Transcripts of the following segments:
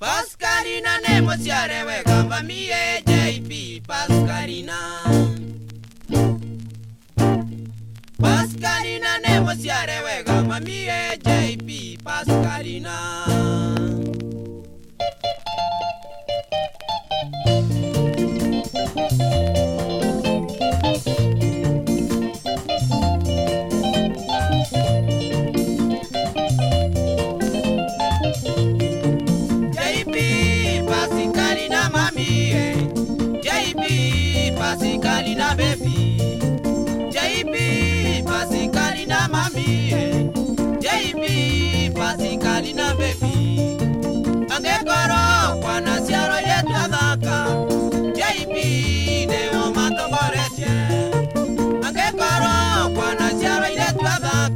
Pascalina nemusiare we gamba mie JP Pascalina. Pascalina nemusiare we gamba mie JP Pascalina.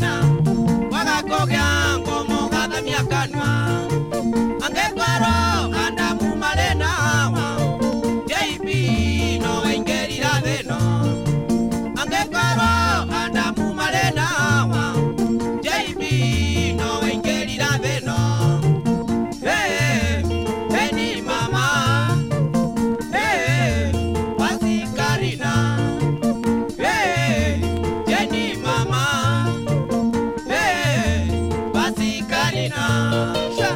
China. Shabbat.